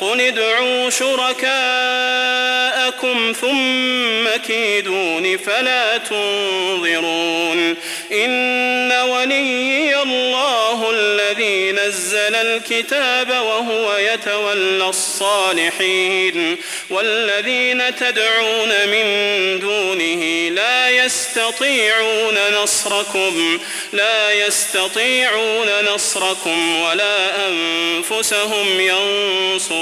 قل ادعوا شركاءكم ثم كيدون فلا تنظرون إن ولي الله الذي نزل الكتاب وهو يتولى الصالحين والذين تدعون من دونه لا يستطيعون نصركم لا يستطيعون نصركم ولا أنفسهم ينصرون